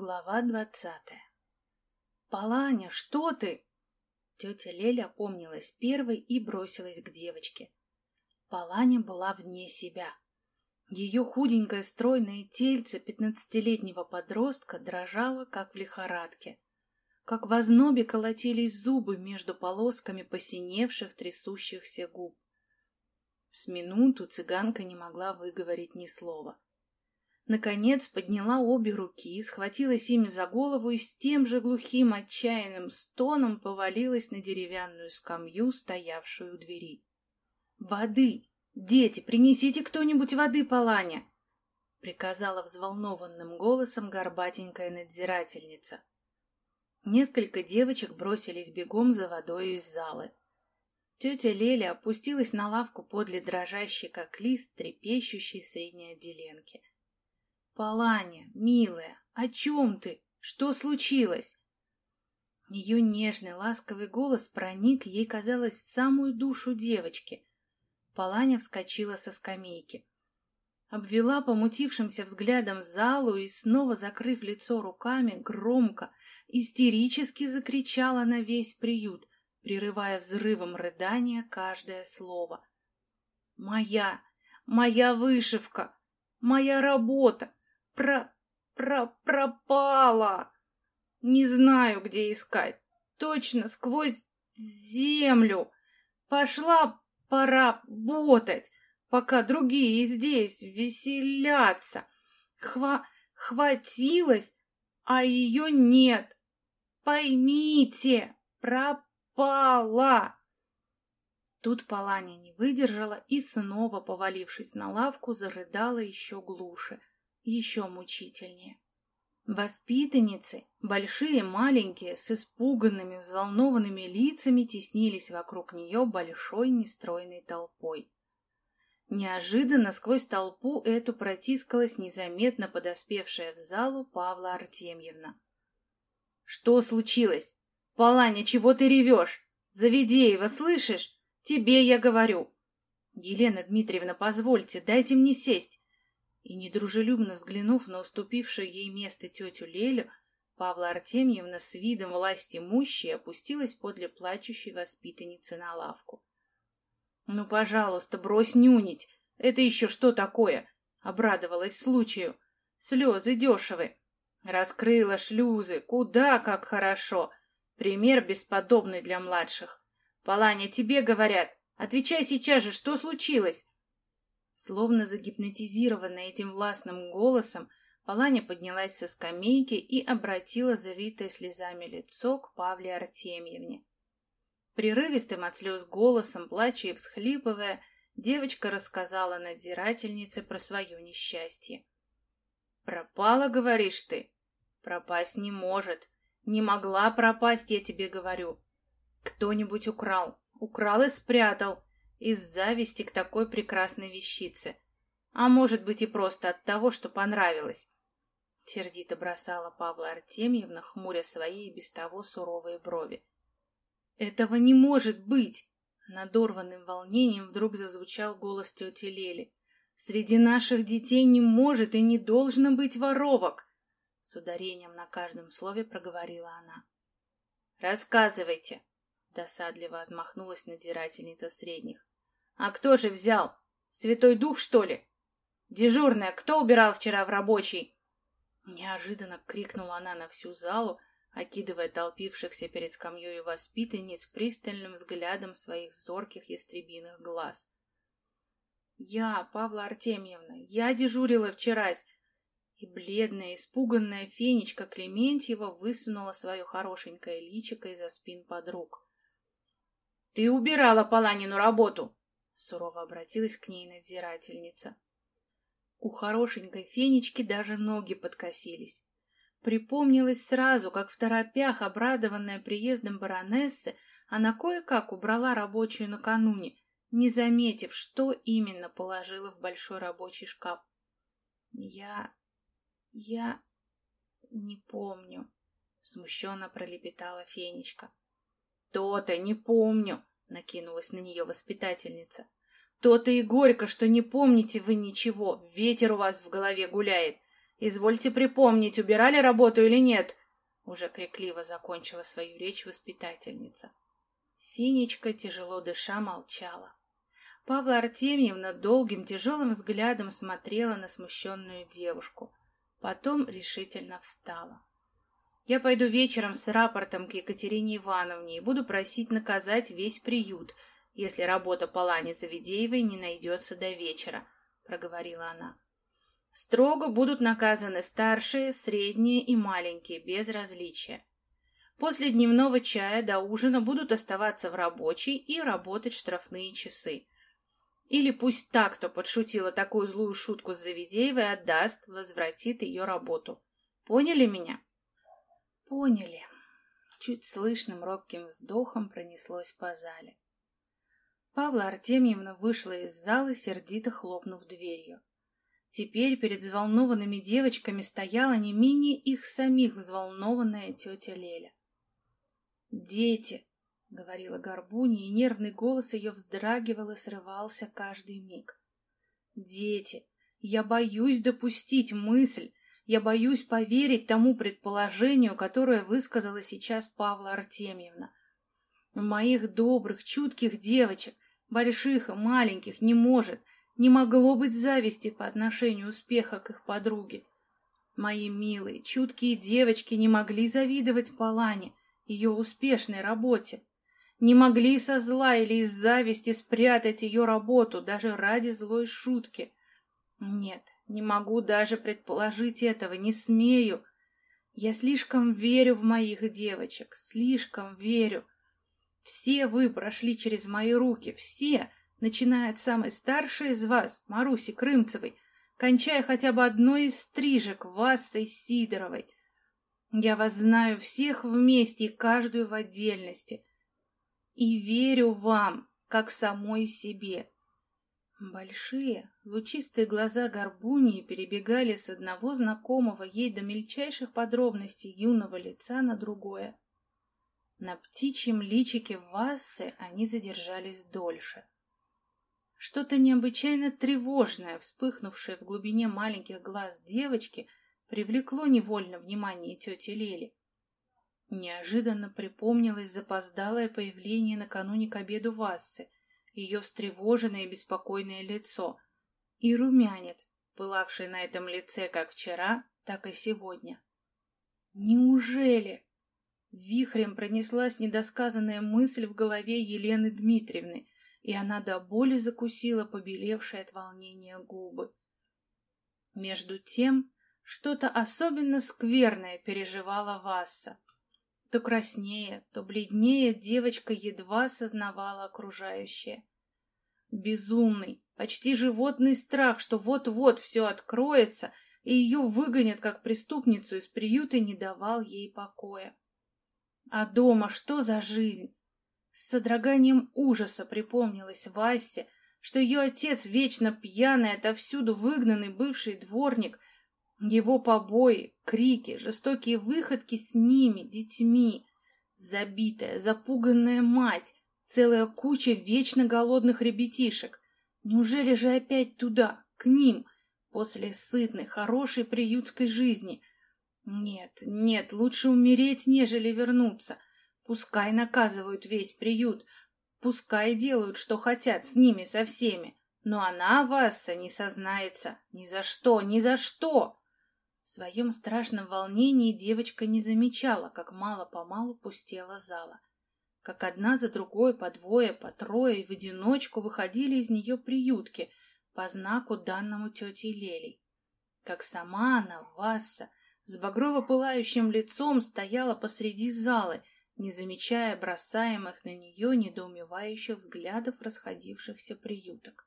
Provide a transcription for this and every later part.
Глава двадцатая. «Паланя, что ты?» Тетя Леля опомнилась первой и бросилась к девочке. Паланя была вне себя. Ее худенькое стройное тельце пятнадцатилетнего подростка дрожало, как в лихорадке. Как в ознобе колотились зубы между полосками посиневших трясущихся губ. С минуту цыганка не могла выговорить ни слова. Наконец подняла обе руки, схватилась ими за голову и с тем же глухим отчаянным стоном повалилась на деревянную скамью, стоявшую у двери. «Воды! Дети, принесите кто-нибудь воды, Паланя!» — приказала взволнованным голосом горбатенькая надзирательница. Несколько девочек бросились бегом за водой из залы. Тетя Леля опустилась на лавку подле дрожащей, как лист, трепещущей средней отделенки. «Паланя, милая, о чем ты? Что случилось?» Ее нежный, ласковый голос проник, ей казалось, в самую душу девочки. Паланя вскочила со скамейки. Обвела помутившимся взглядом залу и, снова закрыв лицо руками, громко, истерически закричала на весь приют, прерывая взрывом рыдания каждое слово. «Моя! Моя вышивка! Моя работа! Про... про... пропала. Не знаю, где искать. Точно сквозь землю. Пошла поработать, пока другие здесь веселятся. Хва... хватилась, а ее нет. Поймите, пропала. Тут Паланя не выдержала и снова, повалившись на лавку, зарыдала еще глуше еще мучительнее. Воспитанницы, большие, маленькие, с испуганными, взволнованными лицами теснились вокруг нее большой нестройной толпой. Неожиданно сквозь толпу эту протискалась незаметно подоспевшая в залу Павла Артемьевна. «Что случилось? Паланя, чего ты ревешь? Заведеева, слышишь? Тебе я говорю!» «Елена Дмитриевна, позвольте, дайте мне сесть и, недружелюбно взглянув на уступившую ей место тетю Лелю, Павла Артемьевна с видом власти имущей опустилась подле плачущей воспитанницы на лавку. «Ну, пожалуйста, брось нюнить! Это еще что такое?» — обрадовалась случаю. «Слезы дешевы!» Раскрыла шлюзы. Куда как хорошо! Пример бесподобный для младших. Паланя, тебе говорят. Отвечай сейчас же, что случилось? Словно загипнотизированная этим властным голосом, Паланя поднялась со скамейки и обратила залитое слезами лицо к Павле Артемьевне. Прерывистым от слез голосом, плача и всхлипывая, девочка рассказала надзирательнице про свое несчастье. «Пропала, говоришь ты? Пропасть не может. Не могла пропасть, я тебе говорю. Кто-нибудь украл. Украл и спрятал из зависти к такой прекрасной вещице. А может быть и просто от того, что понравилось. Сердито бросала Павла Артемьевна, хмуря свои и без того суровые брови. «Этого не может быть!» Надорванным волнением вдруг зазвучал голос тети Лели. «Среди наших детей не может и не должно быть воровок!» С ударением на каждом слове проговорила она. «Рассказывайте!» Досадливо отмахнулась надзирательница средних. А кто же взял? Святой Дух, что ли? Дежурная, кто убирал вчера в рабочий? Неожиданно крикнула она на всю залу, окидывая толпившихся перед скамьей воспитанниц пристальным взглядом своих зорких ястребиных глаз. «Я, Павла Артемьевна, я дежурила вчерась!» И бледная, испуганная фенечка Клементьева высунула свое хорошенькое личико из-за спин подруг. «Ты убирала Паланину работу!» Сурово обратилась к ней надзирательница. У хорошенькой фенечки даже ноги подкосились. Припомнилось сразу, как в торопях, обрадованная приездом баронессы, она кое-как убрала рабочую накануне, не заметив, что именно положила в большой рабочий шкаф. «Я... я... не помню», — смущенно пролепетала Фенечка. «То-то не помню», Накинулась на нее воспитательница. То-то и горько, что не помните вы ничего, ветер у вас в голове гуляет. Извольте припомнить, убирали работу или нет?» Уже крикливо закончила свою речь воспитательница. Финичка, тяжело дыша, молчала. Павла Артемьевна долгим тяжелым взглядом смотрела на смущенную девушку. Потом решительно встала. «Я пойду вечером с рапортом к Екатерине Ивановне и буду просить наказать весь приют, если работа по Лане Завидеевой не найдется до вечера», — проговорила она. «Строго будут наказаны старшие, средние и маленькие, без различия. После дневного чая до ужина будут оставаться в рабочей и работать штрафные часы. Или пусть так, кто подшутила такую злую шутку с Завидеевой, отдаст, возвратит ее работу. Поняли меня? Поняли. Чуть слышным робким вздохом пронеслось по зале. Павла Артемьевна вышла из зала, сердито хлопнув дверью. Теперь перед взволнованными девочками стояла не менее их самих взволнованная тетя Леля. «Дети!» — говорила Горбуня, и нервный голос ее вздрагивал и срывался каждый миг. «Дети, я боюсь допустить мысль, я боюсь поверить тому предположению, которое высказала сейчас Павла Артемьевна. Моих добрых, чутких девочек, больших и маленьких, не может, не могло быть зависти по отношению успеха к их подруге. Мои милые, чуткие девочки не могли завидовать Палане, ее успешной работе не могли со зла или из зависти спрятать ее работу даже ради злой шутки. Нет, не могу даже предположить этого, не смею. Я слишком верю в моих девочек, слишком верю. Все вы прошли через мои руки, все, начиная от самой старшей из вас, Маруси Крымцевой, кончая хотя бы одной из стрижек, Вассой Сидоровой. Я вас знаю всех вместе и каждую в отдельности и верю вам, как самой себе. Большие, лучистые глаза Горбуньи перебегали с одного знакомого ей до мельчайших подробностей юного лица на другое. На птичьем личике Вассы они задержались дольше. Что-то необычайно тревожное, вспыхнувшее в глубине маленьких глаз девочки, привлекло невольно внимание тети Лели. Неожиданно припомнилось запоздалое появление накануне к обеду Вассы, ее встревоженное и беспокойное лицо, и румянец, пылавший на этом лице как вчера, так и сегодня. Неужели? Вихрем пронеслась недосказанная мысль в голове Елены Дмитриевны, и она до боли закусила побелевшие от волнения губы. Между тем, что-то особенно скверное переживала Васса. То краснее, то бледнее девочка едва осознавала окружающее. Безумный, почти животный страх, что вот-вот все откроется, и ее выгонят как преступницу из приюта, не давал ей покоя. А дома что за жизнь? С содроганием ужаса припомнилось Васе, что ее отец, вечно пьяный, отовсюду выгнанный бывший дворник, его побои, крики, жестокие выходки с ними, детьми, забитая, запуганная мать, целая куча вечно голодных ребятишек. Неужели же опять туда, к ним, после сытной, хорошей приютской жизни? Нет, нет, лучше умереть, нежели вернуться. Пускай наказывают весь приют, пускай делают, что хотят с ними со всеми. Но она, Васса, не сознается. Ни за что, ни за что! В своем страшном волнении девочка не замечала, как мало-помалу пустела зала. Как одна за другой, по двое, по трое, и в одиночку выходили из нее приютки по знаку данному тете Лелей. Как сама она, Васса, с багрово-пылающим лицом стояла посреди залы, не замечая бросаемых на нее недоумевающих взглядов расходившихся приюток.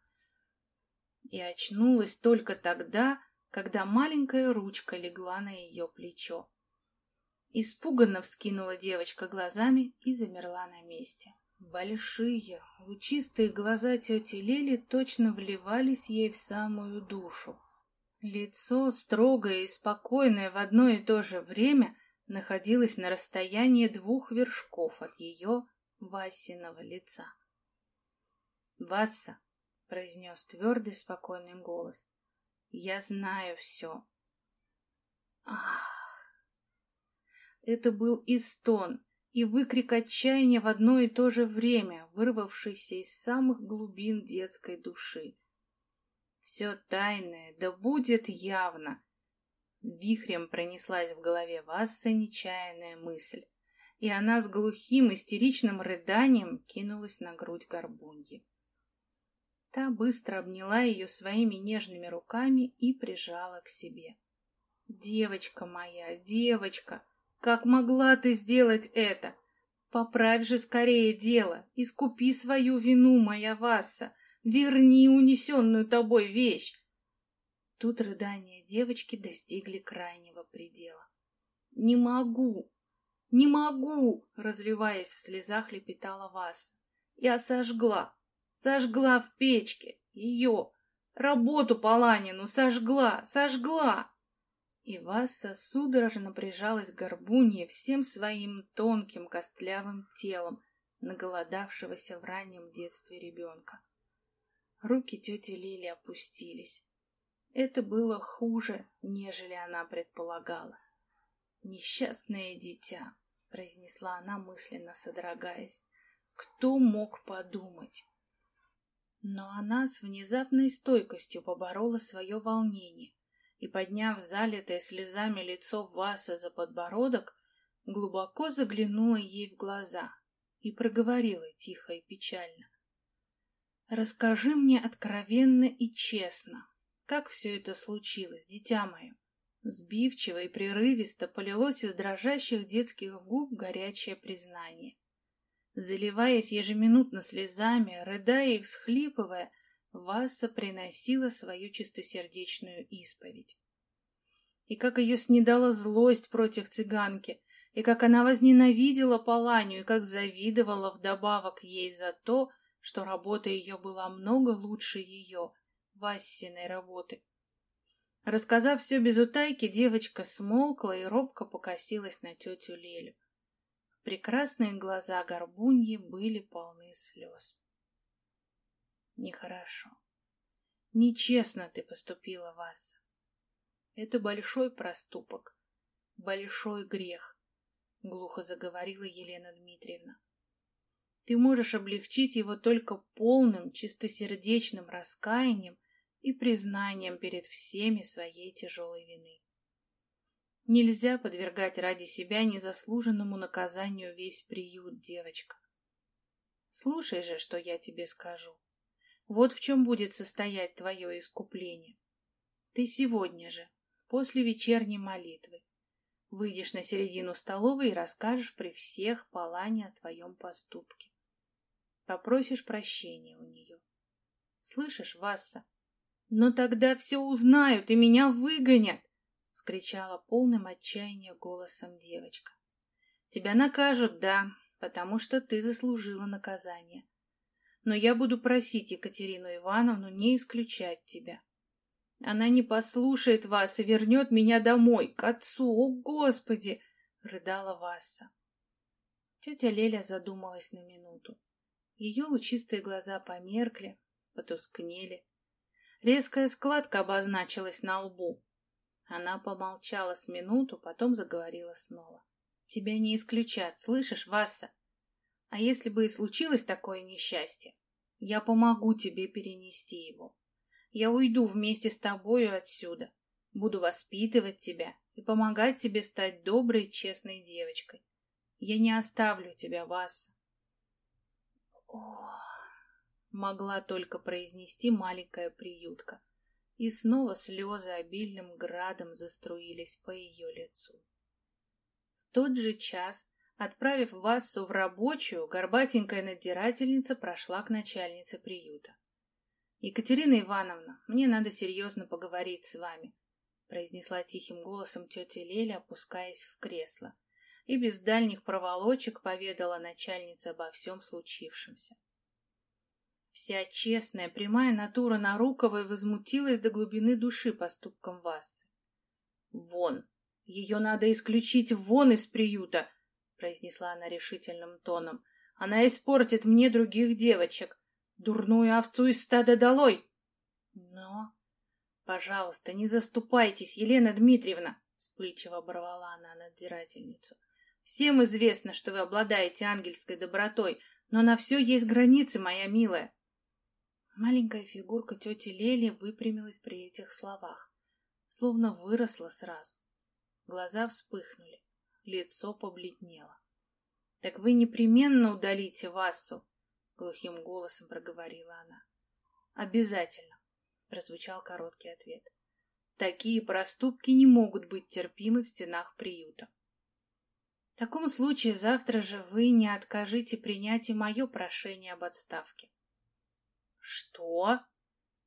И очнулась только тогда, когда маленькая ручка легла на ее плечо. Испуганно вскинула девочка глазами и замерла на месте. Большие, лучистые глаза тети Лели точно вливались ей в самую душу. Лицо, строгое и спокойное в одно и то же время, находилось на расстоянии двух вершков от ее Васиного лица. «Васса», — произнес твердый спокойный голос, я знаю все. Ах! Это был и стон, и выкрик отчаяния в одно и то же время, вырвавшийся из самых глубин детской души. Все тайное, да будет явно. Вихрем пронеслась в голове Васса нечаянная мысль, и она с глухим истеричным рыданием кинулась на грудь горбуньи. Та быстро обняла ее своими нежными руками и прижала к себе. «Девочка моя, девочка, как могла ты сделать это? Поправь же скорее дело, искупи свою вину, моя Васса, верни унесенную тобой вещь!» Тут рыдания девочки достигли крайнего предела. «Не могу, не могу!» — разливаясь в слезах, лепетала Васса. «Я сожгла, Сожгла в печке. Ее. Работу Паланину сожгла, сожгла. И Васа судорожно прижалась к горбунье всем своим тонким костлявым телом наголодавшегося в раннем детстве ребенка. Руки тети Лили опустились. Это было хуже, нежели она предполагала. «Несчастное дитя», — произнесла она, мысленно содрогаясь. «Кто мог подумать?» Но она с внезапной стойкостью поборола свое волнение и, подняв залитое слезами лицо Васа за подбородок, глубоко заглянула ей в глаза и проговорила тихо и печально. «Расскажи мне откровенно и честно, как все это случилось, дитя мое?» Сбивчиво и прерывисто полилось из дрожащих детских губ горячее признание. Заливаясь ежеминутно слезами, рыдая и всхлипывая, Васа приносила свою чистосердечную исповедь. И как ее снедала злость против цыганки, и как она возненавидела Паланию, и как завидовала вдобавок ей за то, что работа ее была много лучше ее, Вассиной работы. Рассказав все без утайки, девочка смолкла и робко покосилась на тетю Лелю. Прекрасные глаза горбуньи были полны слез. Нехорошо. Нечестно ты поступила, Васа. Это большой проступок, большой грех, глухо заговорила Елена Дмитриевна. Ты можешь облегчить его только полным, чистосердечным раскаянием и признанием перед всеми своей тяжелой вины. Нельзя подвергать ради себя незаслуженному наказанию весь приют, девочка. Слушай же, что я тебе скажу. Вот в чем будет состоять твое искупление. Ты сегодня же, после вечерней молитвы, выйдешь на середину столовой и расскажешь при всех Палане о твоем поступке. Попросишь прощения у нее. Слышишь, Васса? Но тогда все узнают и меня выгонят. — вскричала полным отчаяния голосом девочка. «Тебя накажут, да, потому что ты заслужила наказание. Но я буду просить Екатерину Ивановну не исключать тебя. Она не послушает вас и вернет меня домой, к отцу, о Господи!» — рыдала Васса. Тетя Леля задумалась на минуту. Ее лучистые глаза померкли, потускнели. Резкая складка обозначилась на лбу. Она помолчала с минуту, потом заговорила снова. «Тебя не исключат, слышишь, Васса? А если бы и случилось такое несчастье, я помогу тебе перенести его. Я уйду вместе с тобою отсюда, буду воспитывать тебя и помогать тебе стать доброй, честной девочкой. Я не оставлю тебя, Васса». «Ох!» — могла только произнести маленькая приютка и снова слезы обильным градом заструились по ее лицу. В тот же час, отправив Вассу в рабочую, горбатенькая надзирательница прошла к начальнице приюта. «Екатерина Ивановна, мне надо серьезно поговорить с вами», произнесла тихим голосом тетя Леля, опускаясь в кресло, и без дальних проволочек поведала начальнице обо всем случившемся. Вся честная, прямая натура Наруковой возмутилась до глубины души поступком Васы. «Вон! Ее надо исключить вон из приюта!» произнесла она решительным тоном. «Она испортит мне других девочек. Дурную овцу из стада долой!» «Но...» «Пожалуйста, не заступайтесь, Елена Дмитриевна!» вспыльчиво оборвала она надзирательницу. Всем известно, что вы обладаете ангельской добротой, но на все есть границы, моя милая. Маленькая фигурка тети Лели выпрямилась при этих словах, словно выросла сразу. Глаза вспыхнули, лицо побледнело. — Так вы непременно удалите Вассу, — глухим голосом проговорила она. — Обязательно, — прозвучал короткий ответ. Такие проступки не могут быть терпимы в стенах приюта. В таком случае завтра же вы не откажите принять и мое прошение об отставке. Что?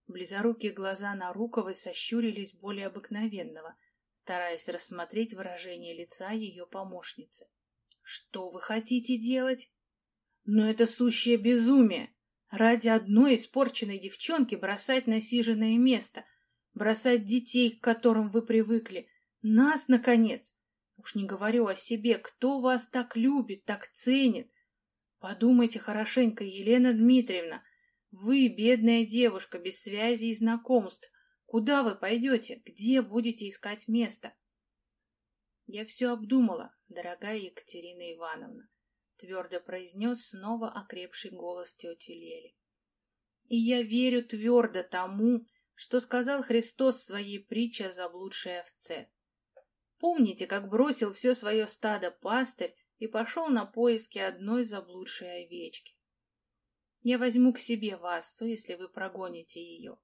Близорукие глаза Наруковой сощурились более обыкновенного, стараясь рассмотреть выражение лица ее помощницы. Что вы хотите делать? Но это сущее безумие. Ради одной испорченной девчонки бросать насиженное место, бросать детей, к которым вы привыкли, нас, наконец. Уж не говорю о себе, кто вас так любит, так ценит. Подумайте хорошенько, Елена Дмитриевна, вы, бедная девушка, без связи и знакомств, куда вы пойдете, где будете искать место? Я все обдумала, дорогая Екатерина Ивановна, твердо произнес снова окрепший голос тети Лели. И я верю твердо тому, что сказал Христос в своей притче о заблудшей овце. Помните, как бросил все свое стадо пастырь и пошел на поиски одной заблудшей овечки? Я возьму к себе Вассу, если вы прогоните ее,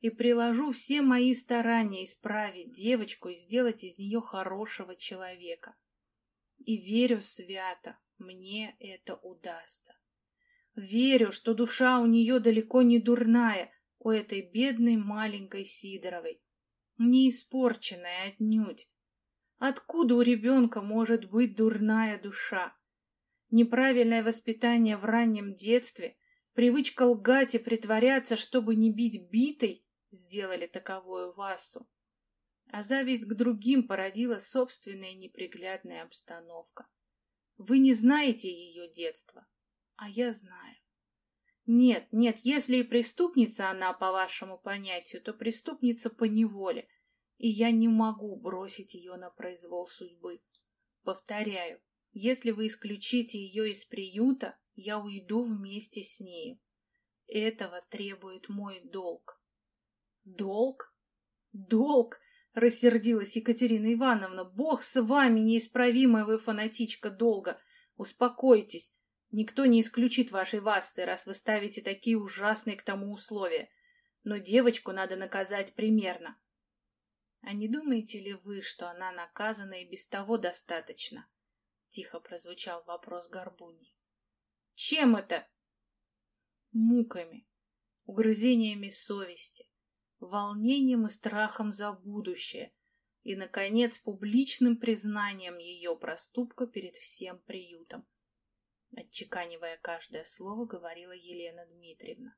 и приложу все мои старания исправить девочку и сделать из нее хорошего человека. И верю свято, мне это удастся. Верю, что душа у нее далеко не дурная, у этой бедной маленькой Сидоровой, не испорченная отнюдь. Откуда у ребенка может быть дурная душа? Неправильное воспитание в раннем детстве, привычка лгать и притворяться, чтобы не бить битой, сделали таковую Васу. А зависть к другим породила собственная неприглядная обстановка. Вы не знаете ее детства, а я знаю. Нет, нет, если и преступница она, по вашему понятию, то преступница по неволе, и я не могу бросить ее на произвол судьбы. Повторяю, если вы исключите ее из приюта, я уйду вместе с нею. Этого требует мой долг. Долг? Долг? Рассердилась Екатерина Ивановна. Бог с вами, неисправимая вы фанатичка долга. Успокойтесь. Никто не исключит вашей вассы, раз вы ставите такие ужасные к тому условия. Но девочку надо наказать примерно. А не думаете ли вы, что она наказана и без того достаточно? Тихо прозвучал вопрос Горбуни. Чем это? Муками, угрызениями совести, волнением и страхом за будущее и, наконец, публичным признанием ее проступка перед всем приютом. Отчеканивая каждое слово, говорила Елена Дмитриевна.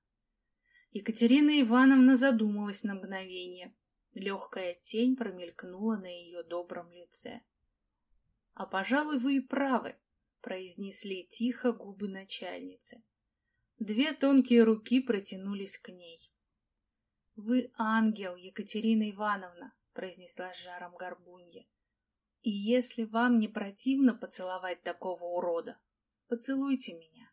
Екатерина Ивановна задумалась на мгновение. Легкая тень промелькнула на ее добром лице. — А, пожалуй, вы и правы, — произнесли тихо губы начальницы. Две тонкие руки протянулись к ней. — Вы ангел, Екатерина Ивановна, — произнесла с жаром горбунья. — И если вам не противно поцеловать такого урода, Поцелуйте меня.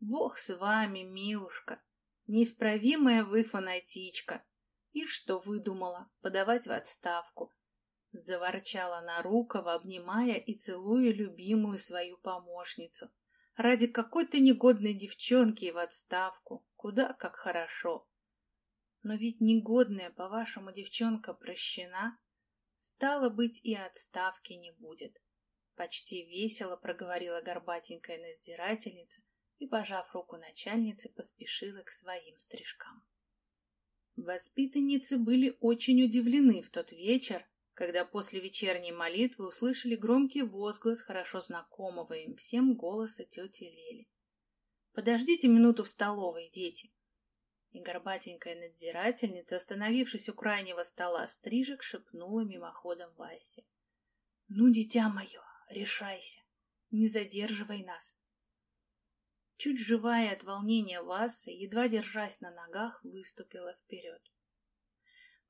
Бог с вами, милушка, неисправимая вы фанатичка. И что выдумала, подавать в отставку? Заворчала Нарукова, обнимая и целуя любимую свою помощницу. Ради какой-то негодной девчонки в отставку. Куда как хорошо. Но ведь негодная, по-вашему, девчонка прощена. Стало быть, и отставки не будет. Почти весело проговорила горбатенькая надзирательница и, пожав руку начальницы, поспешила к своим стрижкам. Воспитанницы были очень удивлены в тот вечер, когда после вечерней молитвы услышали громкий возглас хорошо знакомого им всем голоса тети Лели. «Подождите минуту в столовой, дети!» И горбатенькая надзирательница, остановившись у крайнего стола стрижек, шепнула мимоходом Васе. «Ну, дитя мое, решайся, не задерживай нас. Чуть живая от волнения Васса, едва держась на ногах, выступила вперед.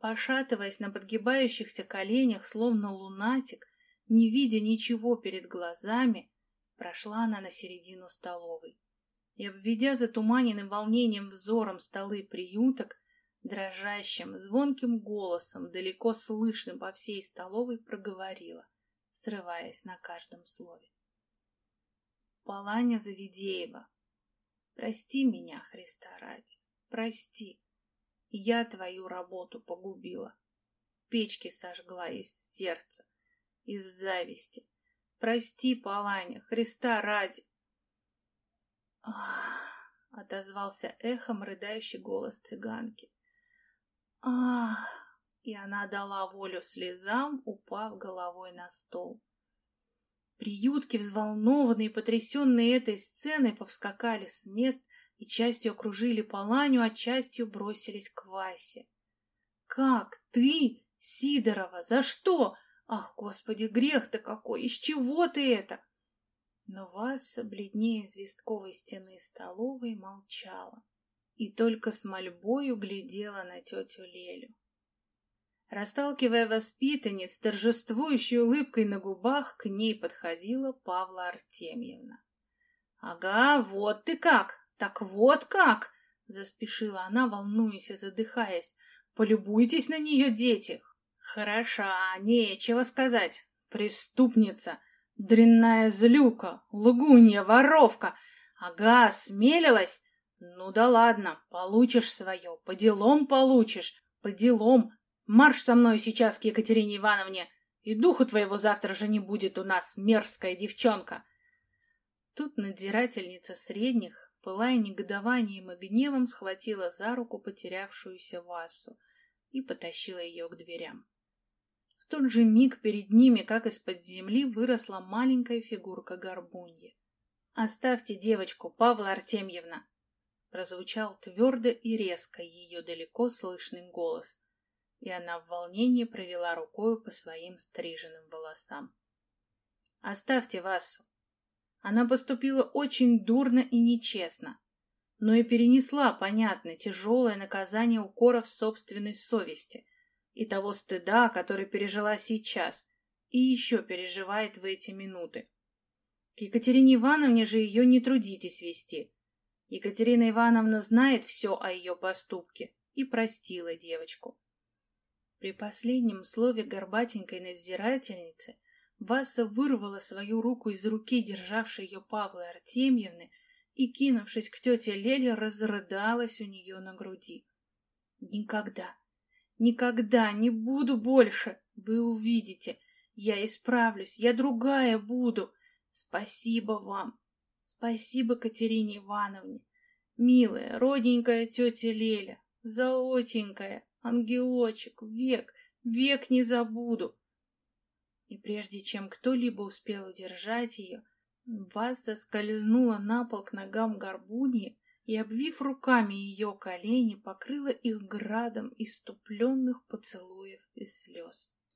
Пошатываясь на подгибающихся коленях, словно лунатик, не видя ничего перед глазами, прошла она на середину столовой. И, обведя затуманенным волнением взором столы приюток, дрожащим, звонким голосом, далеко слышным по всей столовой, проговорила, срываясь на каждом слове. Паланя Завидеева, прости меня, Христа ради, прости. Я твою работу погубила. Печки сожгла из сердца, из зависти. Прости, Паланя, Христа ради. Ах, отозвался эхом рыдающий голос цыганки. Ах, и она дала волю слезам, упав головой на стол. Приютки, взволнованные и потрясенные этой сценой, повскакали с мест и частью окружили Паланю, а частью бросились к Васе. «Как? Ты? Сидорова? За что? Ах, господи, грех-то какой! Из чего ты это?» Но Васа, бледнее известковой стены столовой, молчала и только с мольбою глядела на тетю Лелю. Расталкивая воспитанниц, торжествующей улыбкой на губах, к ней подходила Павла Артемьевна. — Ага, вот ты как! Так вот как! — заспешила она, волнуясь и задыхаясь. — Полюбуйтесь на нее, дети! Хороша, нечего сказать. Преступница, дрянная злюка, лгунья, воровка. Ага, смелилась? Ну да ладно, получишь свое, по делам получишь, по делам. Марш со мной сейчас к Екатерине Ивановне, и духу твоего завтра же не будет у нас, мерзкая девчонка. Тут надзирательница средних, пылая негодованием и гневом, схватила за руку потерявшуюся Васу и потащила ее к дверям. В тот же миг перед ними, как из-под земли, выросла маленькая фигурка горбуньи. «Оставьте девочку, Павла Артемьевна!» Прозвучал твердо и резко ее далеко слышный голос, и она в волнении провела рукою по своим стриженным волосам. «Оставьте Васу. Она поступила очень дурно и нечестно, но и перенесла, понятно, тяжелое наказание укоров собственной совести и того стыда, который пережила сейчас и еще переживает в эти минуты. К Екатерине Ивановне же ее не трудитесь вести. Екатерина Ивановна знает все о ее поступке и простила девочку. При последнем слове горбатенькой надзирательницы Васа вырвала свою руку из руки, державшей ее Павлы Артемьевны, и, кинувшись к тете Леле, разрыдалась у нее на груди. «Никогда, никогда не буду больше! Вы увидите! Я исправлюсь, я другая буду! Спасибо вам! Спасибо Катерине Ивановне! Милая, родненькая тетя Леля, золотенькая, ангелочек, век, век не забуду!» И прежде чем кто-либо успел удержать ее, Ваза скользнула на пол к ногам горбуньи и, обвив руками ее колени, покрыла их градом иступленных поцелуев и слез.